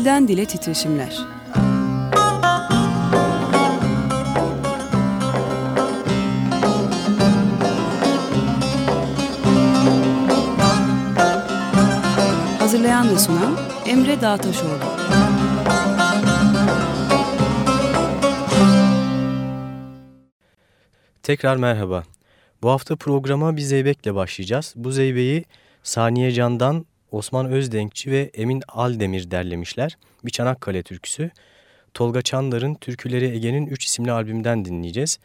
Dilden dile titreşimler. Hazırlayan ve sunan Emre Dağtaşoğlu. Tekrar merhaba. Bu hafta programa bir zeybekle başlayacağız. Bu zeybeği Saniye Can'dan Osman Özdenkçi ve Emin Aldemir derlemişler. Bir Çanakkale türküsü. Tolga Çandar'ın Türküleri Ege'nin 3 isimli albümden dinleyeceğiz.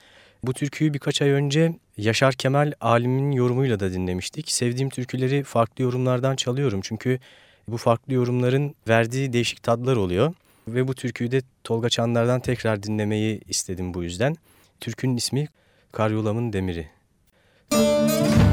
Bu türküyü birkaç ay önce Yaşar Kemal alimin yorumuyla da dinlemiştik. Sevdiğim türküleri farklı yorumlardan çalıyorum çünkü bu farklı yorumların verdiği değişik tadlar oluyor. Ve bu türküyü de Tolga Çandar'dan tekrar dinlemeyi istedim bu yüzden. Türkünün ismi Karyolamın Demiri. Müzik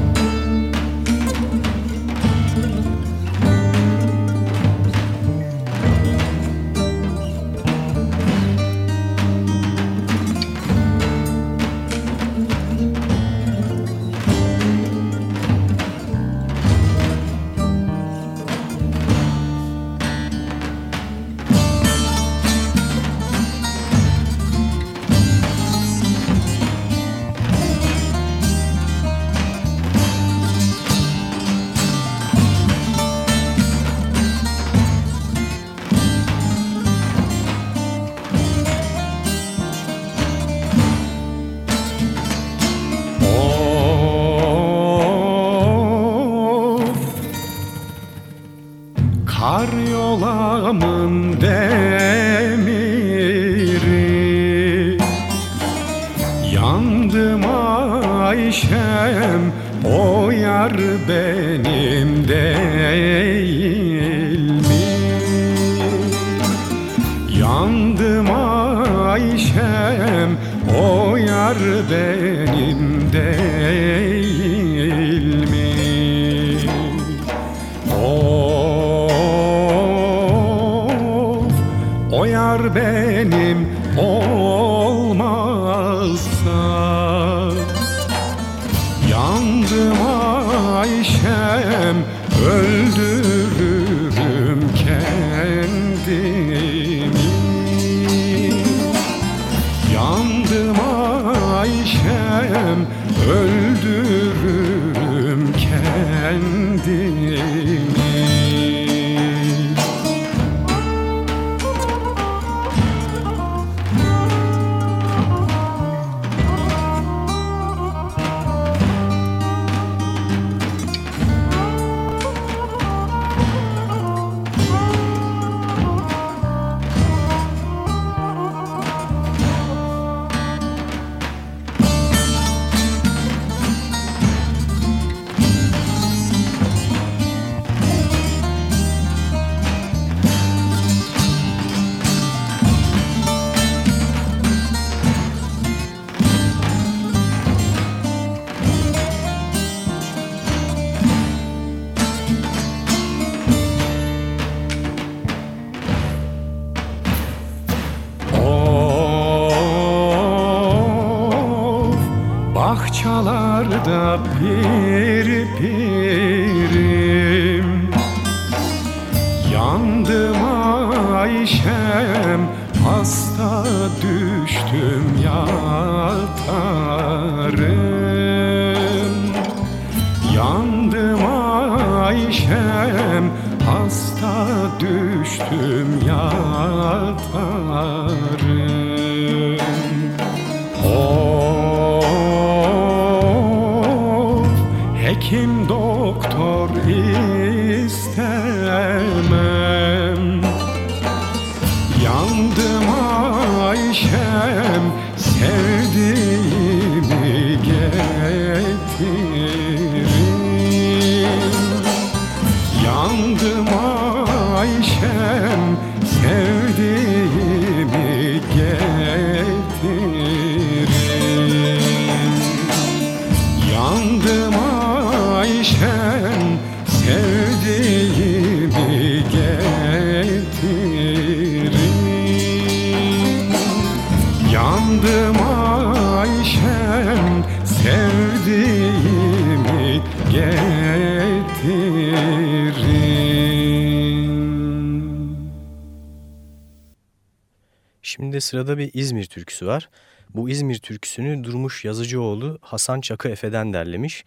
Sırada bir İzmir türküsü var. Bu İzmir türküsünü Durmuş Yazıcıoğlu Hasan Çakı Efe'den derlemiş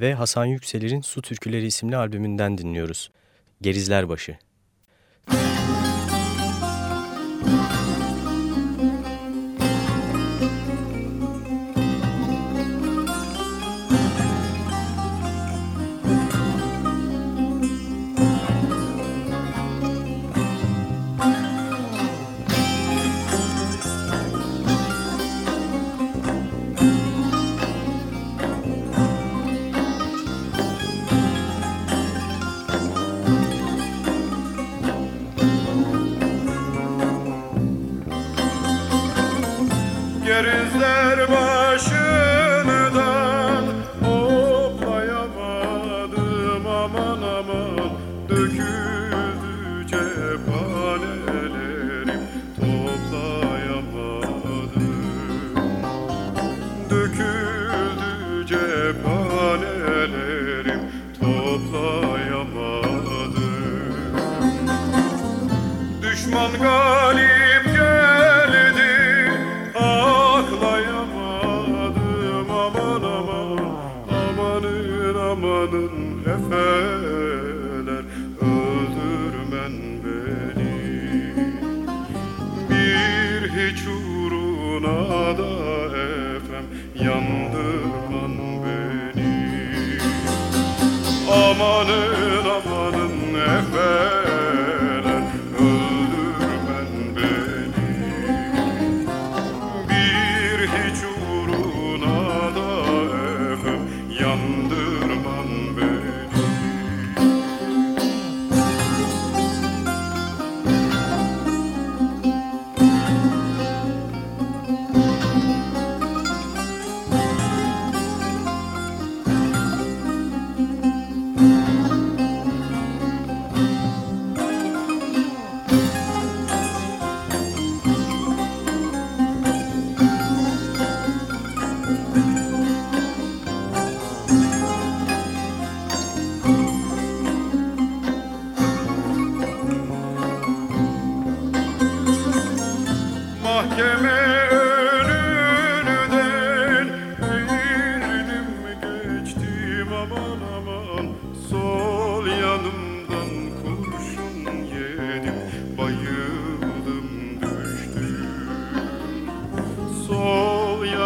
ve Hasan Yükselir'in Su Türküleri isimli albümünden dinliyoruz. Gerizler Başı. Mann go.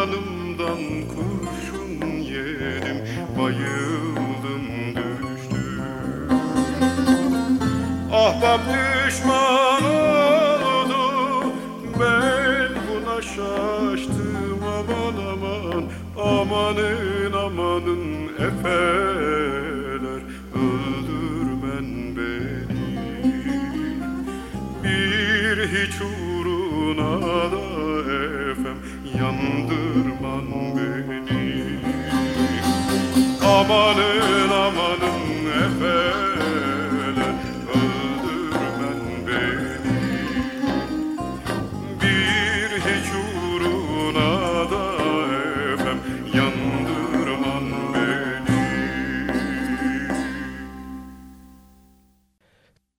Yanımdan kurşun yedim Bayıldım düştüm. Ahbap düşman oldu Ben buna şaştım Aman aman aman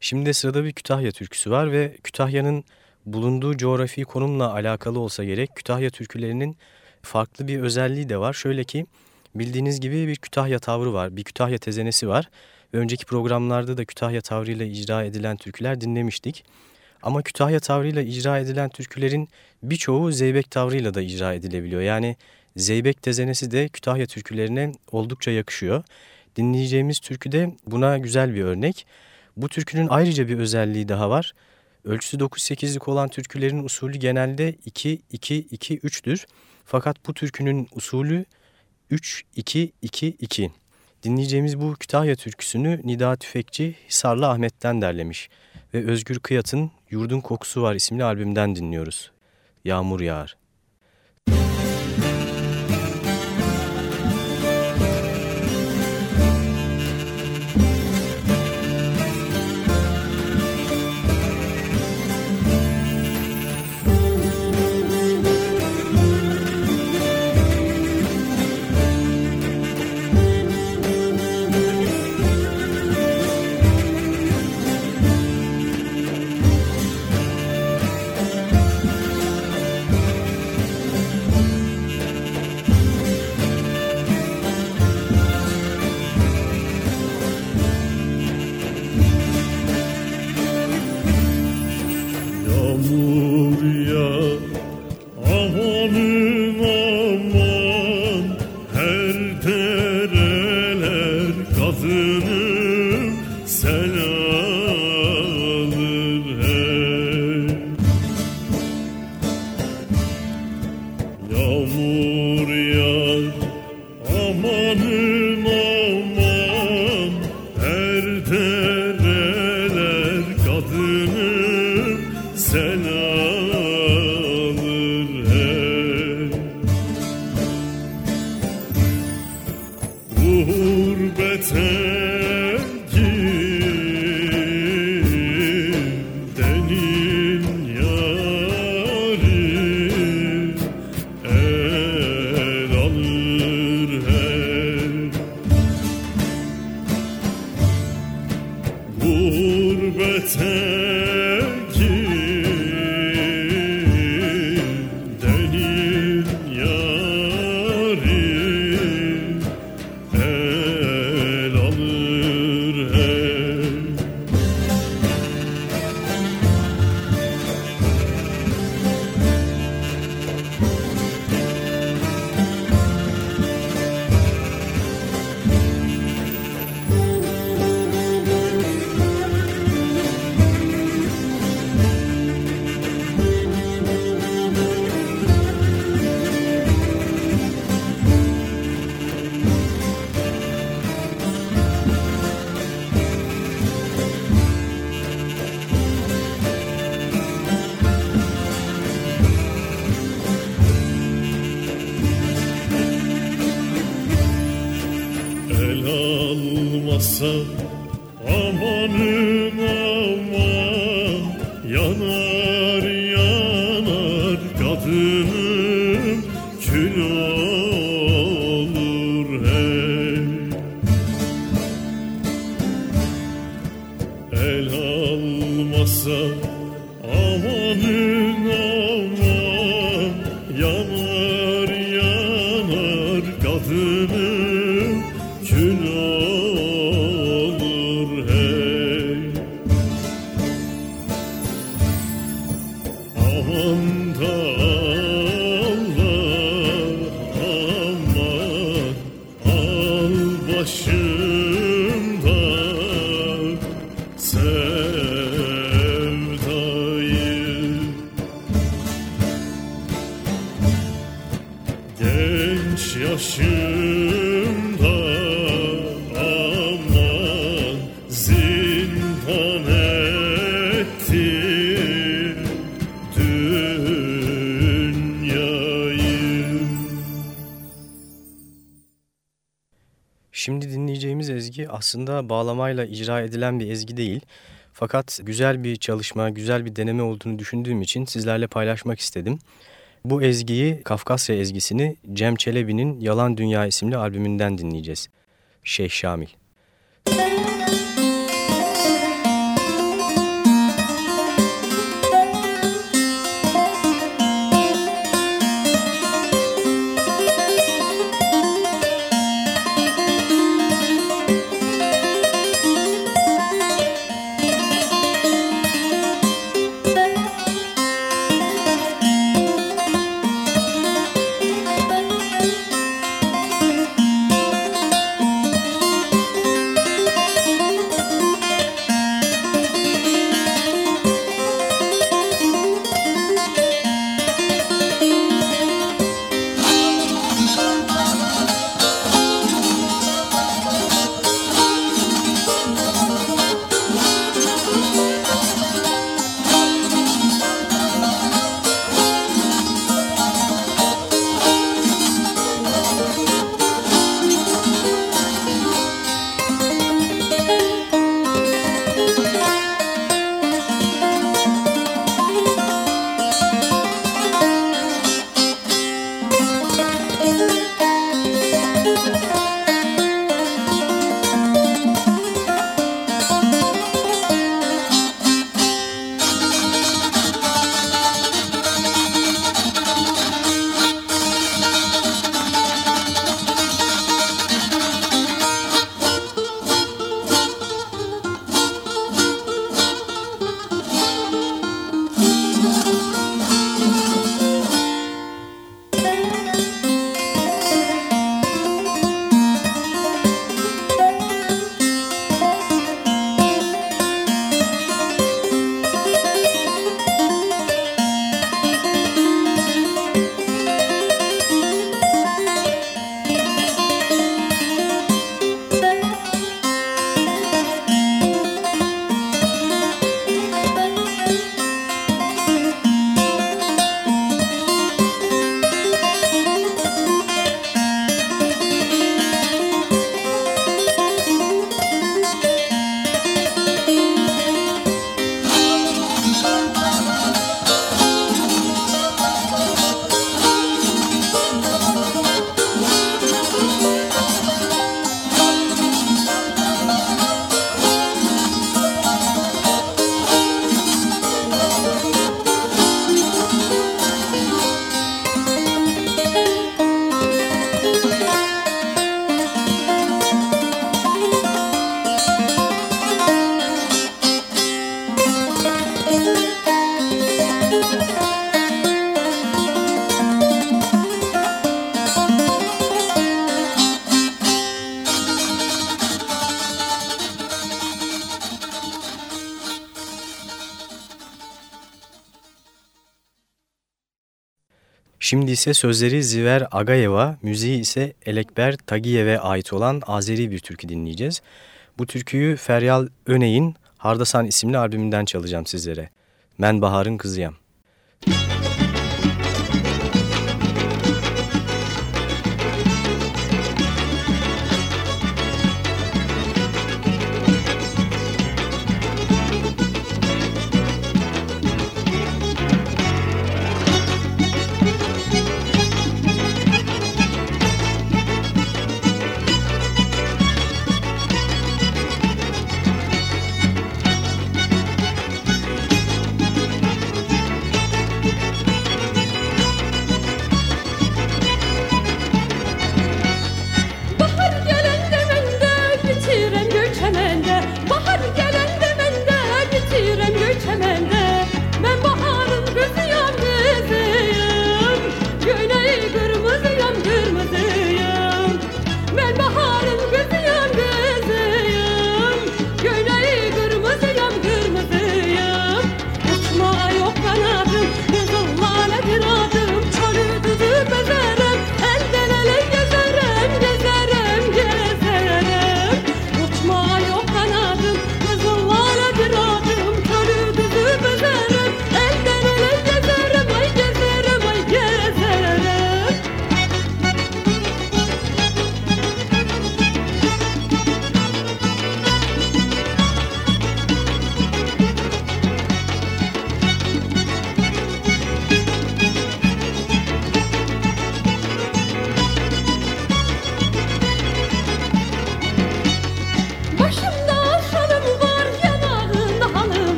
Şimdi sırada bir Kütahya türküsü var ve Kütahya'nın bulunduğu coğrafi konumla alakalı olsa gerek Kütahya türkülerinin farklı bir özelliği de var. Şöyle ki bildiğiniz gibi bir Kütahya tavrı var, bir Kütahya tezenesi var. Ve önceki programlarda da Kütahya tavrıyla icra edilen türküler dinlemiştik. Ama Kütahya tavrıyla icra edilen türkülerin birçoğu Zeybek tavrıyla da icra edilebiliyor. Yani Zeybek tezenesi de Kütahya türkülerine oldukça yakışıyor. Dinleyeceğimiz türkü de buna güzel bir örnek. Bu türkünün ayrıca bir özelliği daha var. Ölçüsü 9-8'lik olan türkülerin usulü genelde 2-2-2-3'dür. Fakat bu türkünün usulü 3-2-2-2. Dinleyeceğimiz bu Kütahya türküsünü Nida Tüfekçi Hisarlı Ahmet'ten derlemiş ve Özgür Kıyat'ın Yurdun Kokusu Var isimli albümden dinliyoruz. Yağmur yağar. Môn aslında bağlamayla icra edilen bir ezgi değil. Fakat güzel bir çalışma, güzel bir deneme olduğunu düşündüğüm için sizlerle paylaşmak istedim. Bu ezgiyi, Kafkasya ezgisini Cem Çelebi'nin Yalan Dünya isimli albümünden dinleyeceğiz. Şeyh Şamil. Şimdi ise sözleri Ziver Agayeva, müziği ise Elekber Tagiyev'e ait olan Azeri bir türkü dinleyeceğiz. Bu türküyü Feryal Öney'in Hardasan isimli albümünden çalacağım sizlere. Men Bahar'ın kızıyam. Bu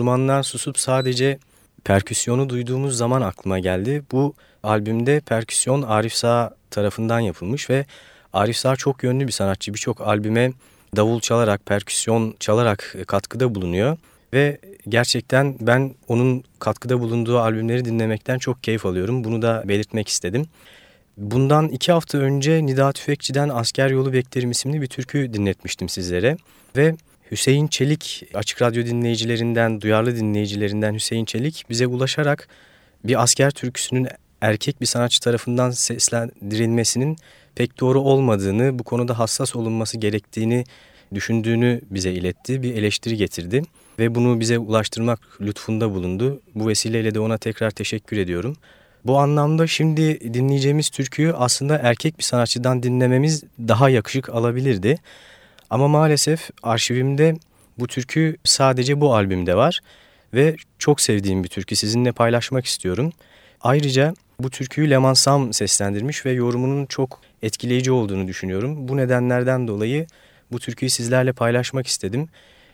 enstrümanlar susup sadece perküsyonu duyduğumuz zaman aklıma geldi. Bu albümde perküsyon Arif Sağ tarafından yapılmış ve Arif Sağ çok yönlü bir sanatçı. Birçok albüme davul çalarak, perküsyon çalarak katkıda bulunuyor. Ve gerçekten ben onun katkıda bulunduğu albümleri dinlemekten çok keyif alıyorum. Bunu da belirtmek istedim. Bundan iki hafta önce Nida Tüfekçi'den Asker Yolu Beklerim isimli bir türkü dinletmiştim sizlere. Ve Hüseyin Çelik, Açık Radyo dinleyicilerinden, duyarlı dinleyicilerinden Hüseyin Çelik bize ulaşarak bir asker türküsünün erkek bir sanatçı tarafından seslendirilmesinin pek doğru olmadığını, bu konuda hassas olunması gerektiğini düşündüğünü bize iletti, bir eleştiri getirdi ve bunu bize ulaştırmak lütfunda bulundu. Bu vesileyle de ona tekrar teşekkür ediyorum. Bu anlamda şimdi dinleyeceğimiz türküyü aslında erkek bir sanatçıdan dinlememiz daha yakışık alabilirdi. Ama maalesef arşivimde bu türkü sadece bu albümde var ve çok sevdiğim bir türkü sizinle paylaşmak istiyorum. Ayrıca bu türküyü Leman Sam seslendirmiş ve yorumunun çok etkileyici olduğunu düşünüyorum. Bu nedenlerden dolayı bu türküyü sizlerle paylaşmak istedim.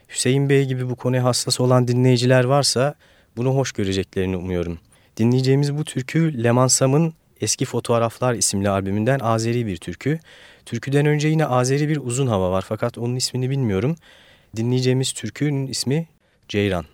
Hüseyin Bey gibi bu konuya hassas olan dinleyiciler varsa bunu hoş göreceklerini umuyorum. Dinleyeceğimiz bu türkü Leman Sam'ın Eski Fotoğraflar isimli albümünden Azeri bir türkü. Türküden önce yine Azeri bir uzun hava var fakat onun ismini bilmiyorum. Dinleyeceğimiz türkünün ismi Ceyran.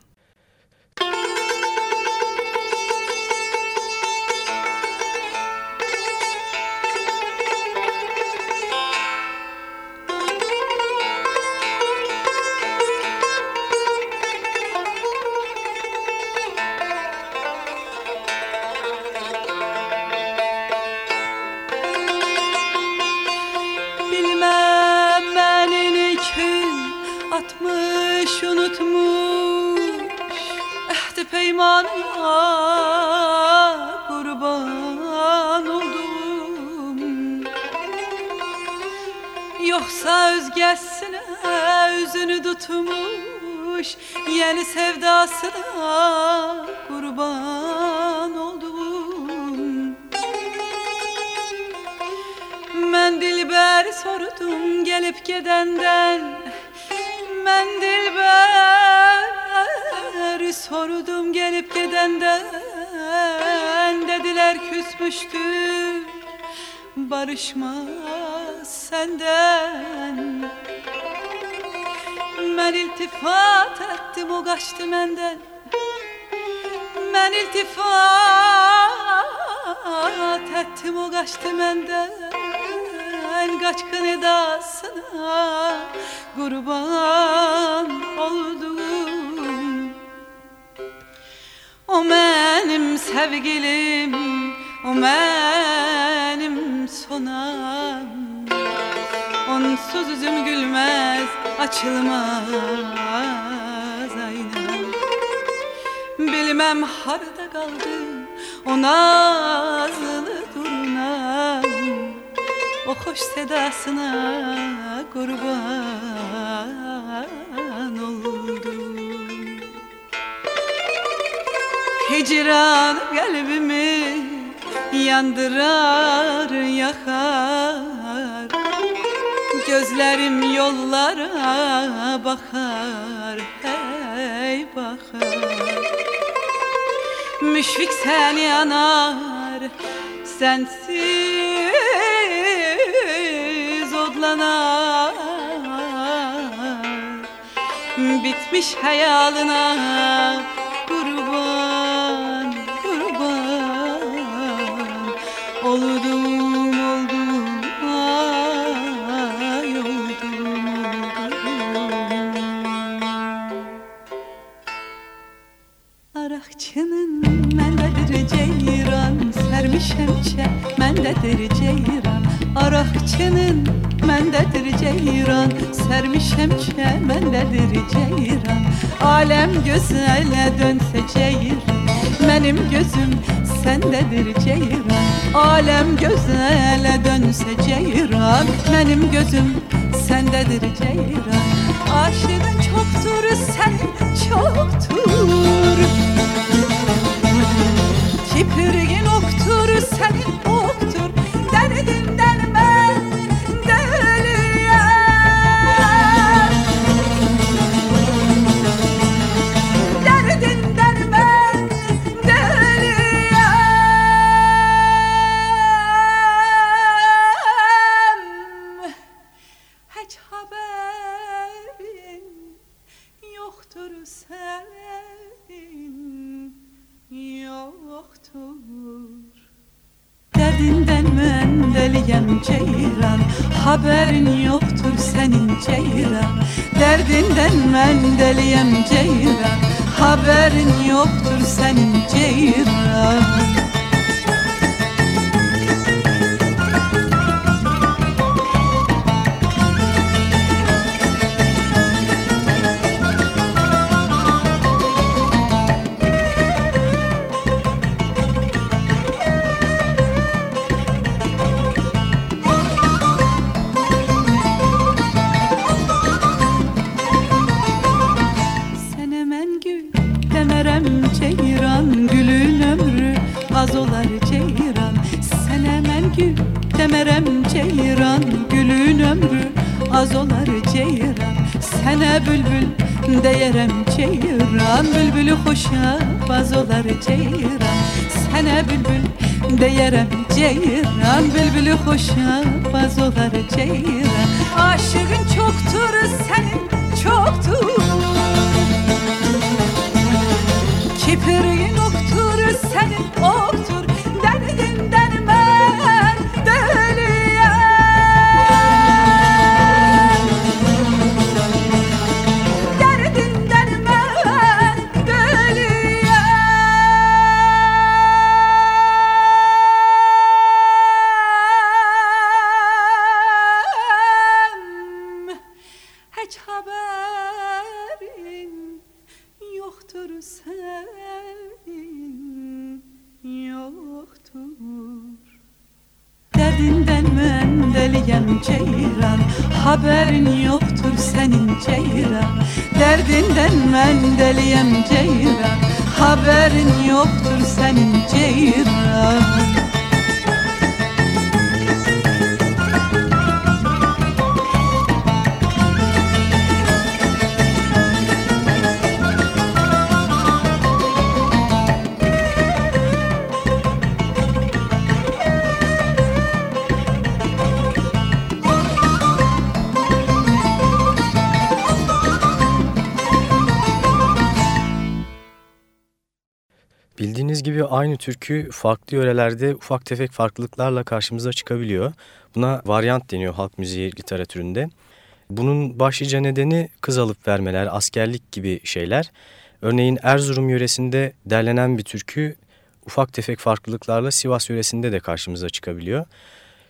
O kaçtı menden. Ben iltifat ettim o kaçtı menden. Kaçkın edasına kurban oldum. O benim sevgilim O benim sonam. Onsuz üzüm gülmez Açılmaz Bilmem harda kaldı O nazlı durunam O hoş sedasına kurban oldum. Hicran kalbimi yandırar yakar. Gözlerim yollara bakar hey bakar Müşfik sen yanar sensiz odlanar. Bitmiş hayalına kurban kurban Oldum Arakçının mendedir ceyran Sermişem çe mendedir ceyran. Alem gözele dönse ceyran Benim gözüm sendedir ceyran. Alem gözele dönse ceyran Benim gözüm sendedir ceyran. Aşığın çoktur senin çoktur. Kipirgin ceyran Haberin yoktur senin ceyran. Derdinden ben deliyem ceyran Haberin yoktur senin ceyran az olar ceyran Sen hemen gül demerem ceyran Gülün ömrü az olar ceyran. Sene bülbül deyerem ceyran Bülbülü hoşa baz olar ceyran. Sene bülbül deyerem ceyran Bülbülü hoşa baz olar ceyran. Aşığın çoktur senin çoktur. Kipirin oktur senin oktur ben deliyem ceyran Haberin yoktur senin ceyran Bildiğiniz gibi aynı türkü farklı yörelerde ufak tefek farklılıklarla karşımıza çıkabiliyor. Buna varyant deniyor halk müziği literatüründe. Bunun başlıca nedeni kız alıp vermeler, askerlik gibi şeyler. Örneğin Erzurum yöresinde derlenen bir türkü ufak tefek farklılıklarla Sivas yöresinde de karşımıza çıkabiliyor.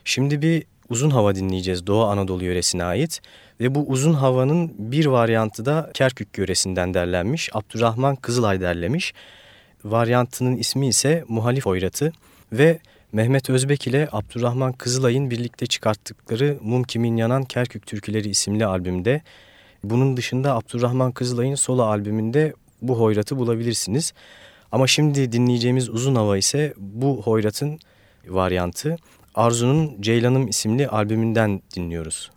Şimdi bir uzun hava dinleyeceğiz Doğu Anadolu yöresine ait ve bu uzun havanın bir varyantı da Kerkük yöresinden derlenmiş. Abdurrahman Kızılay derlemiş. Varyantının ismi ise Muhalif Oyratı ve Mehmet Özbek ile Abdurrahman Kızılay'ın birlikte çıkarttıkları Mum Kimin Yanan Kerkük Türküleri isimli albümde. Bunun dışında Abdurrahman Kızılay'ın solo albümünde bu hoyratı bulabilirsiniz. Ama şimdi dinleyeceğimiz uzun hava ise bu hoyratın varyantı. Arzu'nun Ceylanım isimli albümünden dinliyoruz.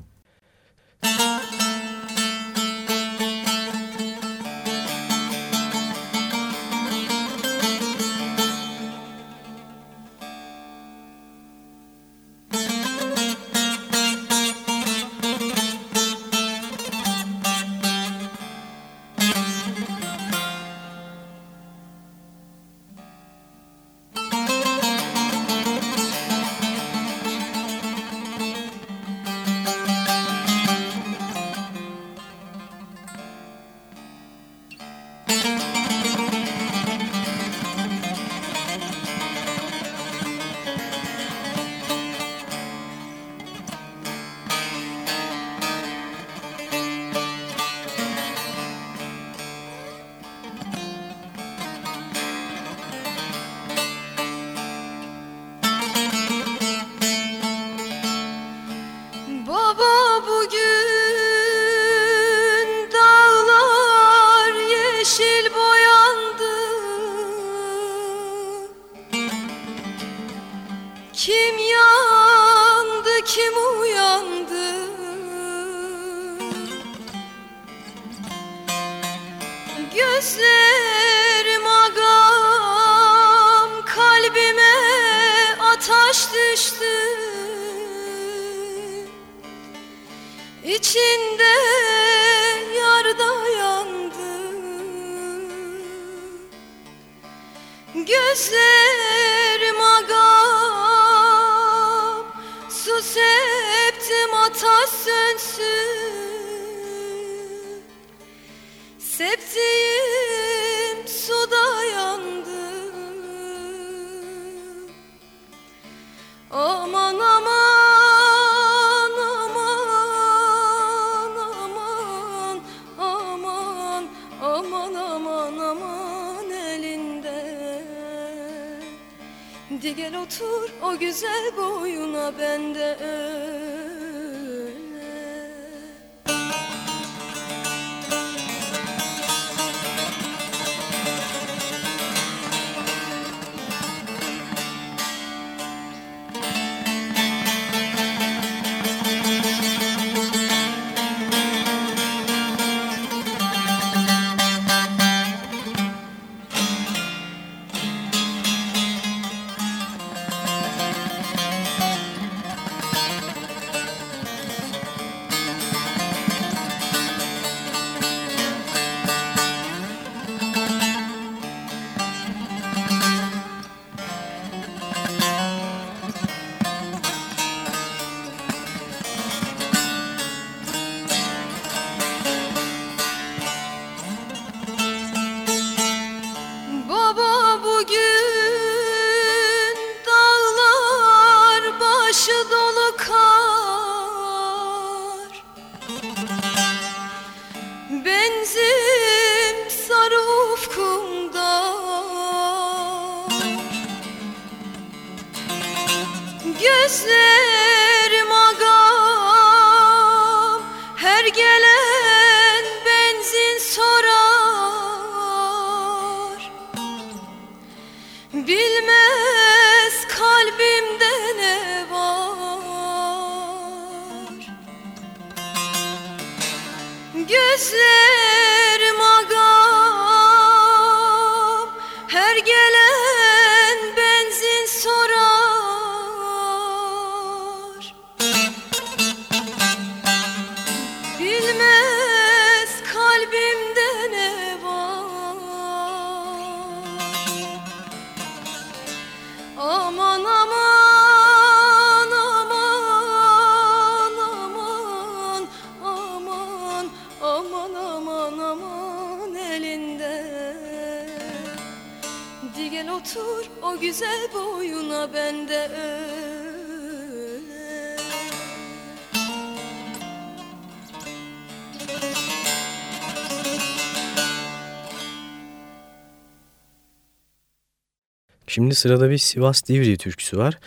Şimdi sırada bir Sivas Divri türküsü var.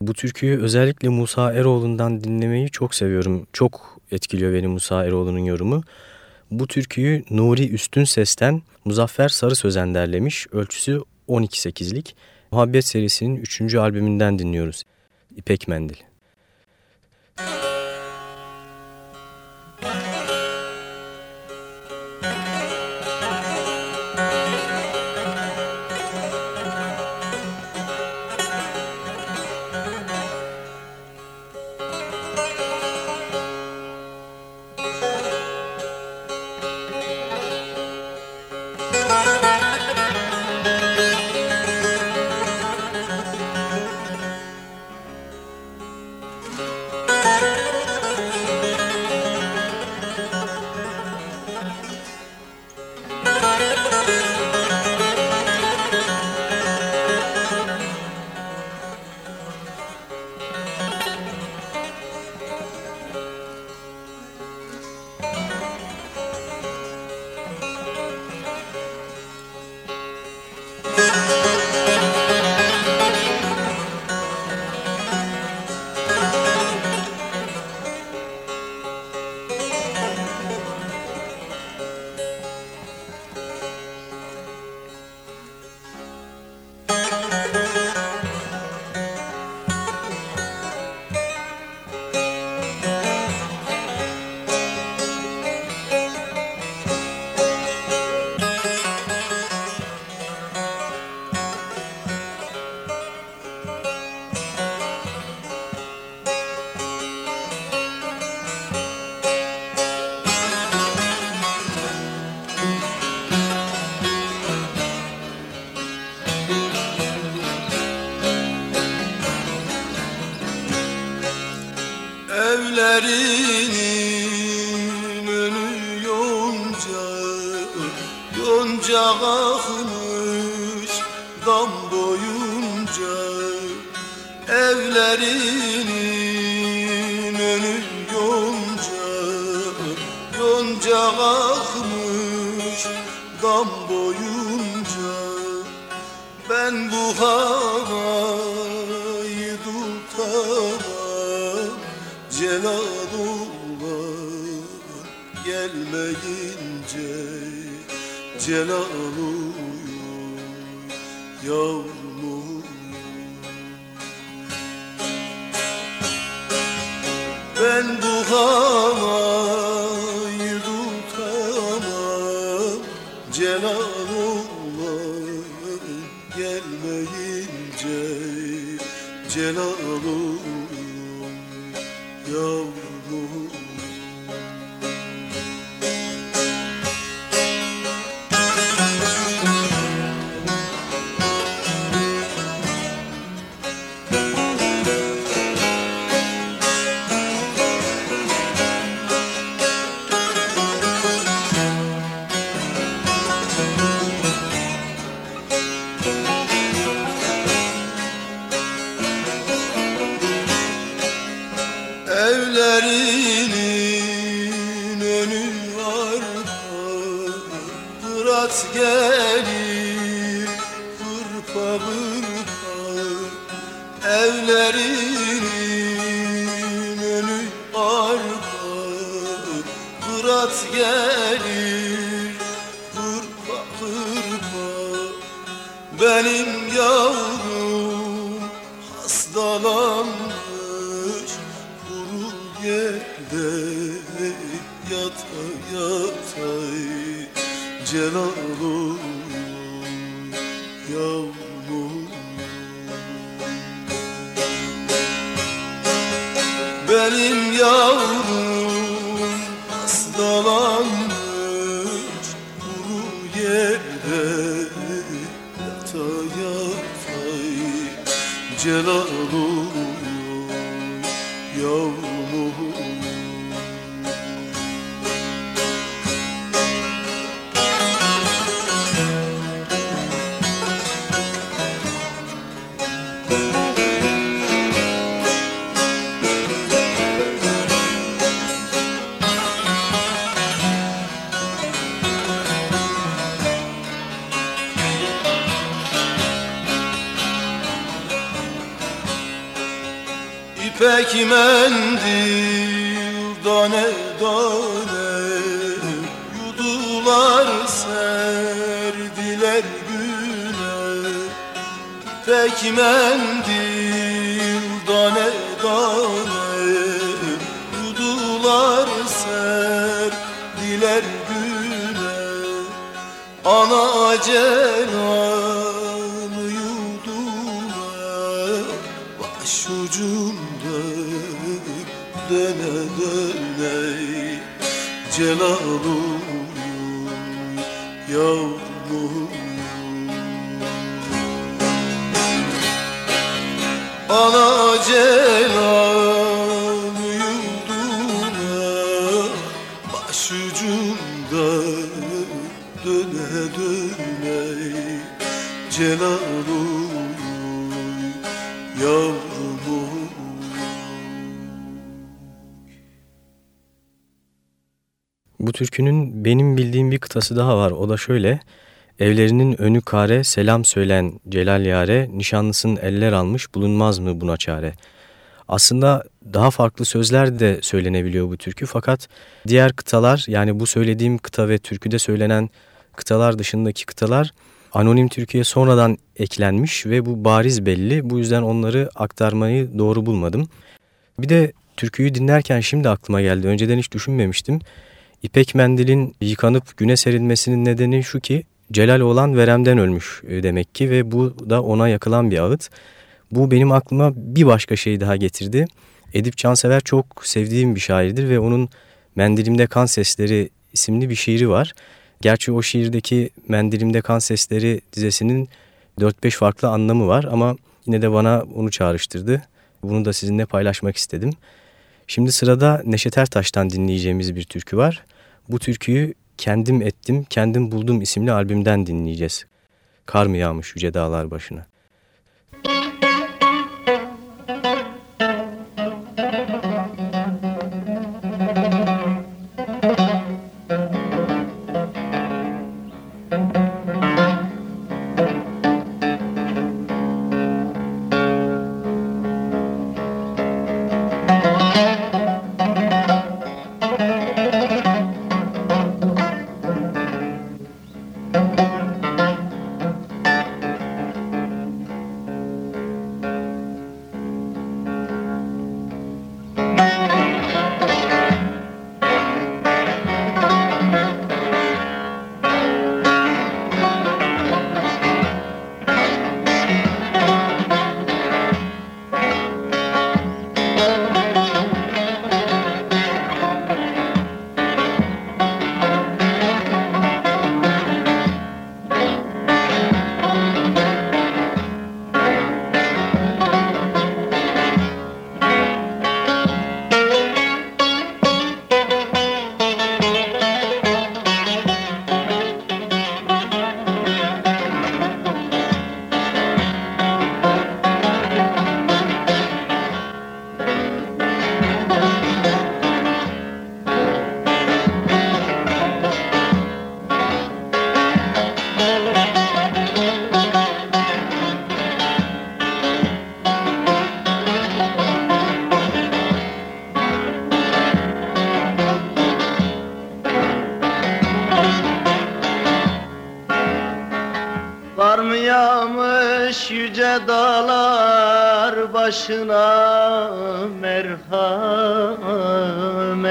Bu türküyü özellikle Musa Eroğlu'ndan dinlemeyi çok seviyorum. Çok etkiliyor beni Musa Eroğlu'nun yorumu. Bu türküyü Nuri Üstün Ses'ten Muzaffer Sarı Sözen derlemiş. Ölçüsü 12-8'lik. Muhabbet serisinin 3. albümünden dinliyoruz. İpek Mendil. Gelir hırpa hırpa evlerinin Celalum yavrum Benim yavrum hastalanmış Kuru yerde yata yata Celalum İpek mendil dane dane Yudular serdiler güne. İpek mendil dane dane Yudular serdiler güne. Ana celanı Yavrum Ana celanı yurduna Başucumda döne döne Celalum türkünün benim bildiğim bir kıtası daha var. O da şöyle. Evlerinin önü kare, selam söylen Celal Yare, nişanlısın eller almış, bulunmaz mı buna çare? Aslında daha farklı sözler de söylenebiliyor bu türkü fakat diğer kıtalar yani bu söylediğim kıta ve türküde söylenen kıtalar dışındaki kıtalar anonim türküye sonradan eklenmiş ve bu bariz belli. Bu yüzden onları aktarmayı doğru bulmadım. Bir de türküyü dinlerken şimdi aklıma geldi. Önceden hiç düşünmemiştim. İpek mendilin yıkanıp güne serilmesinin nedeni şu ki Celal olan veremden ölmüş e, demek ki ve bu da ona yakılan bir ağıt. Bu benim aklıma bir başka şey daha getirdi. Edip Cansever çok sevdiğim bir şairdir ve onun Mendilimde Kan Sesleri isimli bir şiiri var. Gerçi o şiirdeki Mendilimde Kan Sesleri dizesinin 4-5 farklı anlamı var ama yine de bana onu çağrıştırdı. Bunu da sizinle paylaşmak istedim. Şimdi sırada Neşet Ertaş'tan dinleyeceğimiz bir türkü var. Bu türküyü Kendim Ettim, Kendim Buldum isimli albümden dinleyeceğiz. Kar mı yağmış yüce dağlar başına?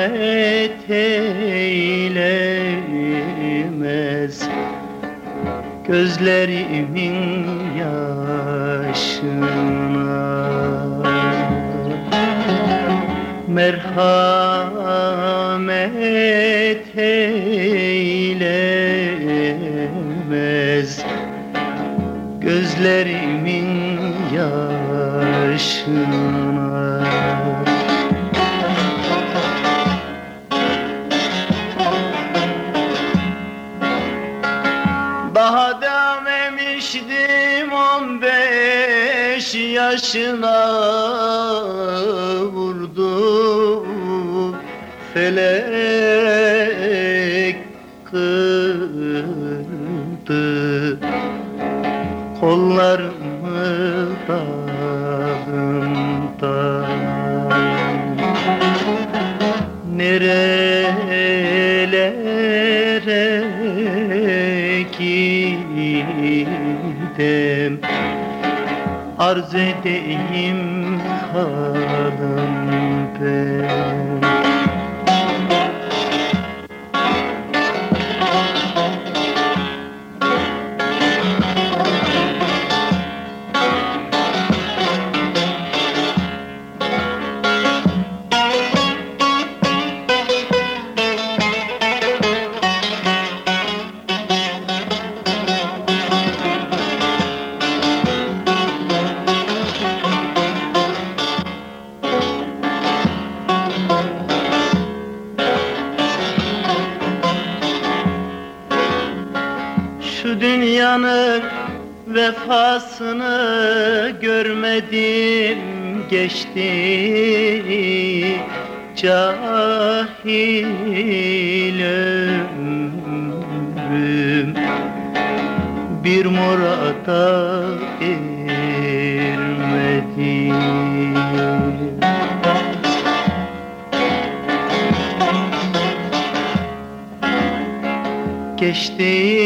Merhamet eylemez. Gözlerimin yaşına. Merhamet eylemez. Gözlerimin yaşına beş yaşına vurdu. Felek Arz edeyim halım ben vefasını görmedim geçti cahil ömrüm. Bir murada ermedim Geçti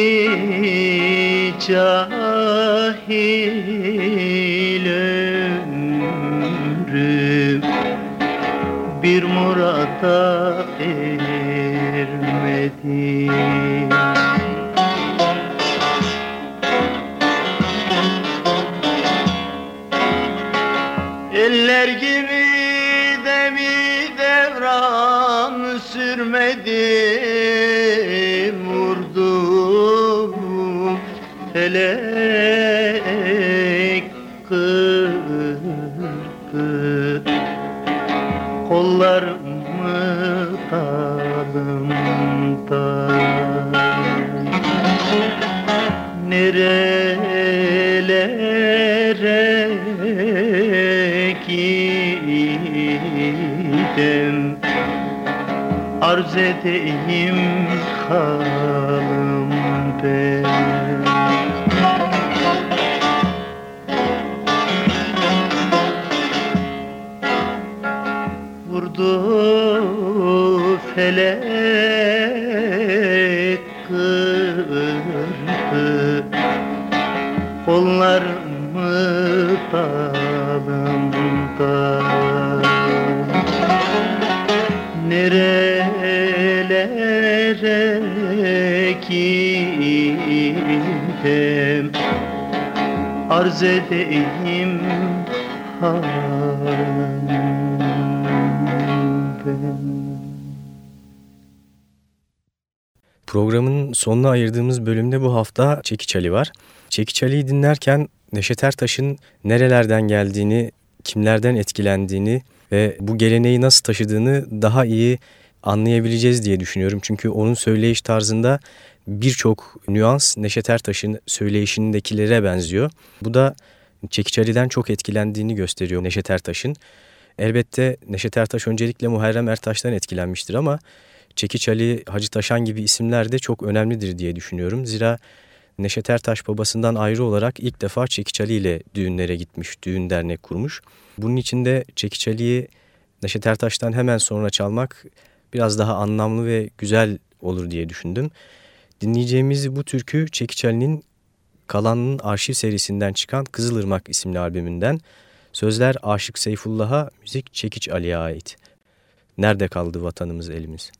cahil ömrüm. Bir murada Arz edeyim halım ben Vurdu felek Arz edeyim Programın sonuna ayırdığımız bölümde bu hafta Çekiç Ali var. Çekiç Ali'yi dinlerken Neşet Ertaş'ın nerelerden geldiğini, kimlerden etkilendiğini ve bu geleneği nasıl taşıdığını daha iyi anlayabileceğiz diye düşünüyorum. Çünkü onun söyleyiş tarzında birçok nüans Neşet Ertaş'ın söyleyişindekilere benziyor. Bu da Çekiç Ali'den çok etkilendiğini gösteriyor Neşet Ertaş'ın. Elbette Neşet Ertaş öncelikle Muharrem Ertaş'tan etkilenmiştir ama Çekiç Ali, Hacı Taşan gibi isimler de çok önemlidir diye düşünüyorum. Zira Neşet Ertaş babasından ayrı olarak ilk defa Çekiç Ali ile düğünlere gitmiş, düğün dernek kurmuş. Bunun için de Çekiç Ali'yi Neşet Ertaş'tan hemen sonra çalmak biraz daha anlamlı ve güzel olur diye düşündüm. Dinleyeceğimiz bu türkü Çekiç Ali'nin Kalan'ın arşiv serisinden çıkan Kızılırmak isimli albümünden sözler Aşık Seyfullah'a, müzik Çekiç Ali'ye ait. Nerede kaldı vatanımız elimiz?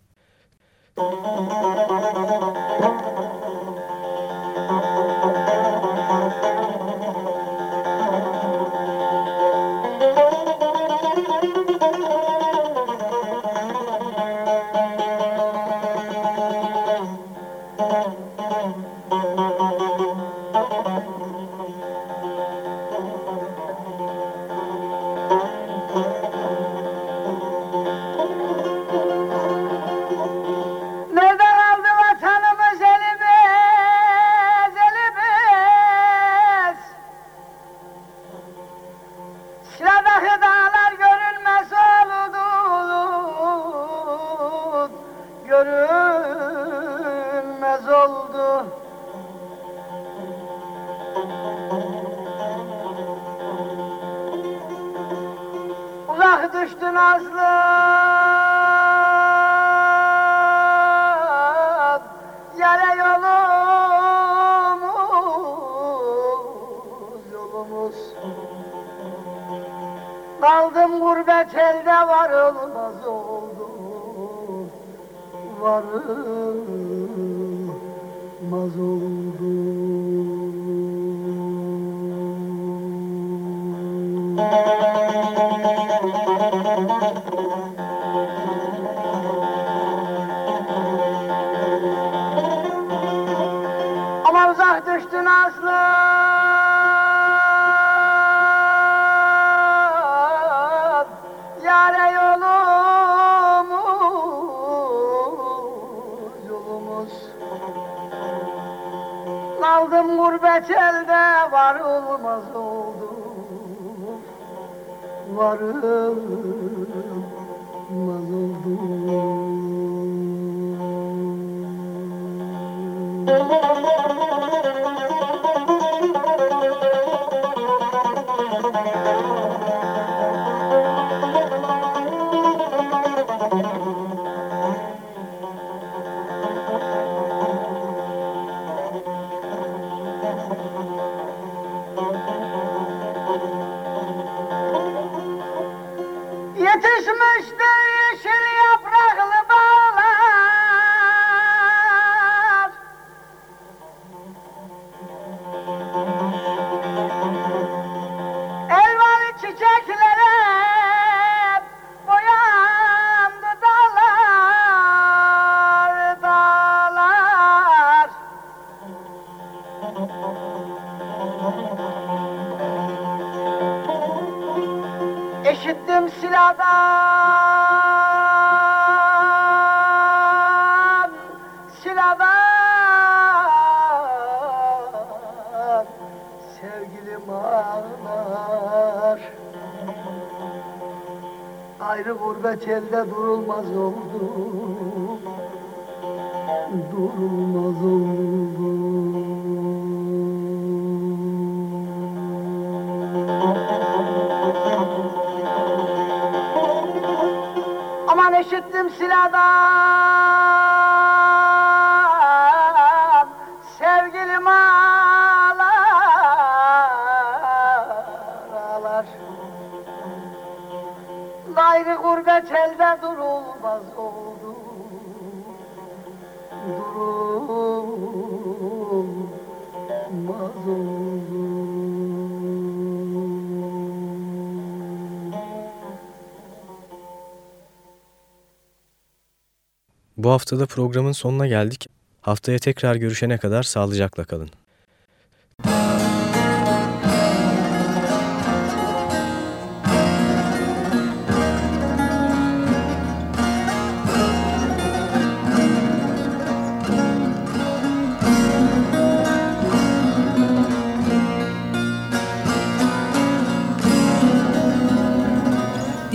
Müzik Kaldım gurbet elde var olmaz oldu Varılmaz gurbet elde durulmaz oldu. Durulmaz oldu. Aman eşittim silahdan elde durulmaz oldu Durulmaz oldu Bu haftada programın sonuna geldik. Haftaya tekrar görüşene kadar sağlıcakla kalın.